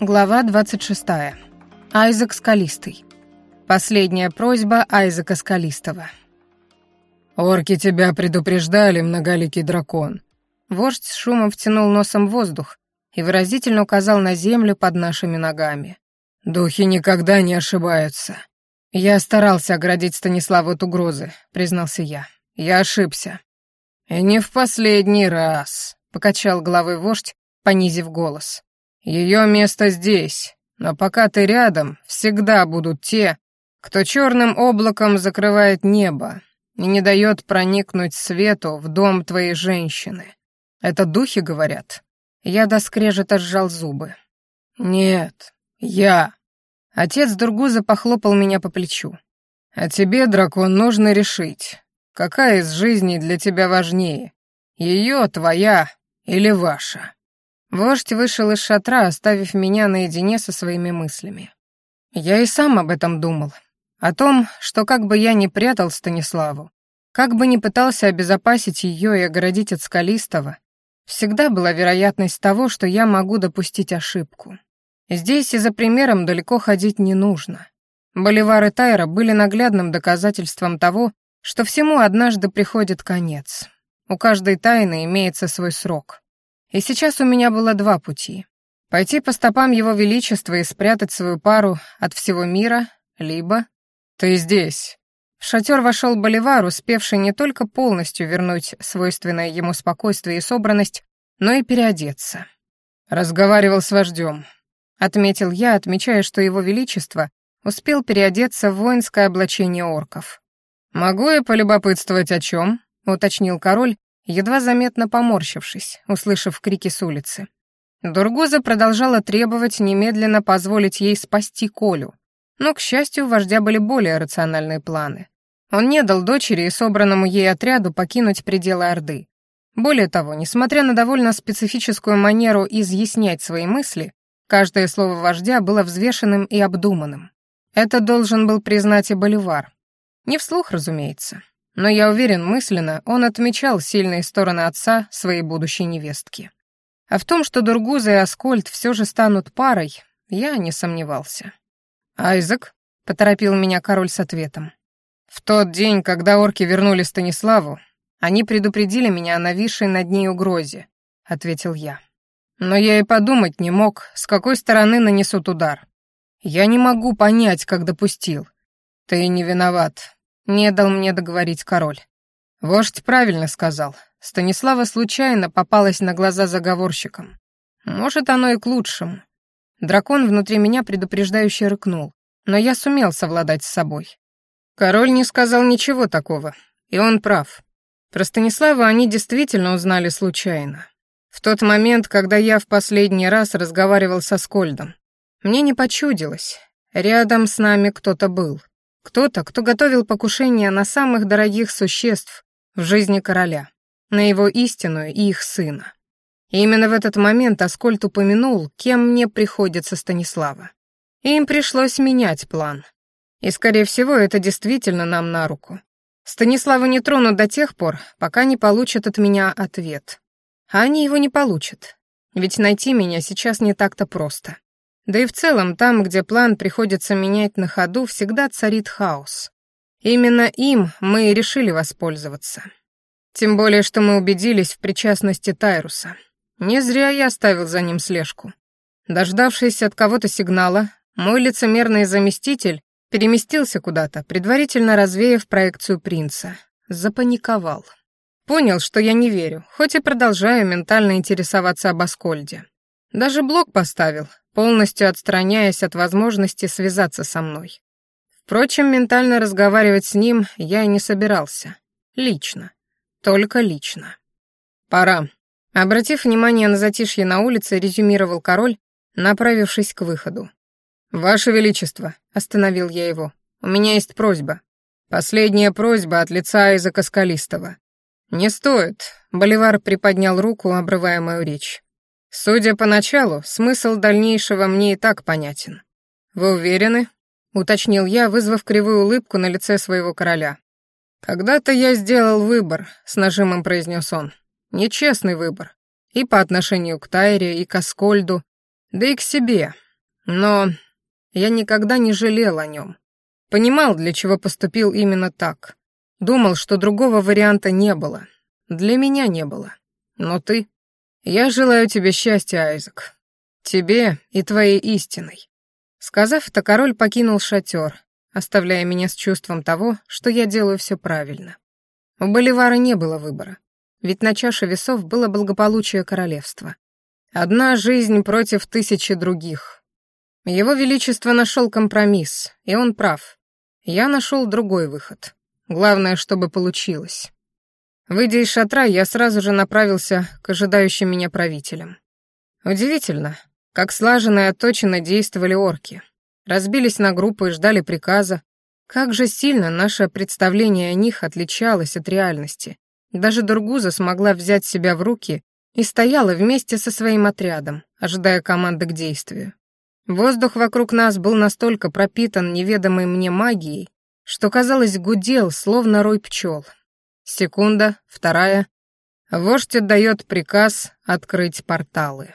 Глава 26. Айзек Скалистый. Последняя просьба Айзека Скалистого. «Орки тебя предупреждали, многоликий дракон». Вождь с шумом втянул носом воздух и выразительно указал на землю под нашими ногами. «Духи никогда не ошибаются». «Я старался оградить Станиславу от угрозы», — признался я. «Я ошибся». «И не в последний раз», — покачал головой вождь, понизив голос. Ее место здесь, но пока ты рядом, всегда будут те, кто черным облаком закрывает небо и не дает проникнуть свету в дом твоей женщины. Это духи говорят. Я до сжал зубы. Нет, я. Отец Дургуза похлопал меня по плечу. А тебе, дракон, нужно решить, какая из жизней для тебя важнее, ее, твоя или ваша. Вождь вышел из шатра, оставив меня наедине со своими мыслями. Я и сам об этом думал. О том, что как бы я ни прятал Станиславу, как бы ни пытался обезопасить ее и оградить от Скалистого, всегда была вероятность того, что я могу допустить ошибку. Здесь и за примером далеко ходить не нужно. Боливар и Тайра были наглядным доказательством того, что всему однажды приходит конец. У каждой тайны имеется свой срок. И сейчас у меня было два пути. Пойти по стопам Его Величества и спрятать свою пару от всего мира, либо... «Ты здесь!» В шатер вошел Боливар, успевший не только полностью вернуть свойственное ему спокойствие и собранность, но и переодеться. «Разговаривал с вождем», — отметил я, отмечая, что Его Величество успел переодеться в воинское облачение орков. «Могу я полюбопытствовать о чем?» — уточнил король, едва заметно поморщившись, услышав крики с улицы. Дургуза продолжала требовать немедленно позволить ей спасти Колю, но, к счастью, у вождя были более рациональные планы. Он не дал дочери и собранному ей отряду покинуть пределы Орды. Более того, несмотря на довольно специфическую манеру изъяснять свои мысли, каждое слово вождя было взвешенным и обдуманным. Это должен был признать и Боливар. Не вслух, разумеется. Но я уверен, мысленно он отмечал сильные стороны отца своей будущей невестки. А в том, что Дургуза и Аскольд все же станут парой, я не сомневался. «Айзек», — поторопил меня король с ответом. «В тот день, когда орки вернули Станиславу, они предупредили меня о нависшей над ней угрозе», — ответил я. «Но я и подумать не мог, с какой стороны нанесут удар. Я не могу понять, как допустил. Ты не виноват, не дал мне договорить король. Вождь правильно сказал. Станислава случайно попалась на глаза заговорщикам. Может, оно и к лучшему. Дракон внутри меня предупреждающе рыкнул, но я сумел совладать с собой. Король не сказал ничего такого, и он прав. Про Станислава они действительно узнали случайно. В тот момент, когда я в последний раз разговаривал со Скольдом, мне не почудилось. Рядом с нами кто-то был. Кто-то, кто готовил покушение на самых дорогих существ в жизни короля, на его истинную и их сына. И именно в этот момент Аскольд упомянул, кем мне приходится Станислава. И им пришлось менять план. И, скорее всего, это действительно нам на руку. Станислава не тронут до тех пор, пока не получат от меня ответ. А они его не получат. Ведь найти меня сейчас не так-то просто. Да и в целом, там, где план приходится менять на ходу, всегда царит хаос. Именно им мы и решили воспользоваться. Тем более, что мы убедились в причастности Тайруса. Не зря я ставил за ним слежку. Дождавшись от кого-то сигнала, мой лицемерный заместитель переместился куда-то, предварительно развеяв проекцию принца. Запаниковал. Понял, что я не верю, хоть и продолжаю ментально интересоваться об Аскольде. Даже блок поставил, полностью отстраняясь от возможности связаться со мной. Впрочем, ментально разговаривать с ним я и не собирался. Лично. Только лично. «Пора». Обратив внимание на затишье на улице, резюмировал король, направившись к выходу. «Ваше Величество», — остановил я его, — «у меня есть просьба. Последняя просьба от лица Айзека Скалистого». «Не стоит», — Боливар приподнял руку, обрывая мою речь. Судя по началу, смысл дальнейшего мне и так понятен. Вы уверены? уточнил я, вызвав кривую улыбку на лице своего короля. Когда-то я сделал выбор, с нажимом произнес он. Нечестный выбор. И по отношению к Тайре, и к Аскольду, да и к себе. Но я никогда не жалел о нем. Понимал, для чего поступил именно так. Думал, что другого варианта не было. Для меня не было. Но ты... Я желаю тебе счастья, Айзек. Тебе и твоей истиной. Сказав это, король покинул шатер, оставляя меня с чувством того, что я делаю все правильно. У Боливара не было выбора, ведь на чаше весов было благополучие королевства. Одна жизнь против тысячи других. Его Величество нашел компромисс, и он прав. Я нашел другой выход. Главное, чтобы получилось. Выйдя из шатра, я сразу же направился к ожидающим меня правителям. Удивительно, как слаженно и отточенно действовали орки. Разбились на группы и ждали приказа. Как же сильно наше представление о них отличалось от реальности. Даже Дургуза смогла взять себя в руки и стояла вместе со своим отрядом, ожидая команды к действию. Воздух вокруг нас был настолько пропитан неведомой мне магией, что, казалось, гудел, словно рой пчел. Секунда, вторая. Вождь отдает приказ открыть порталы.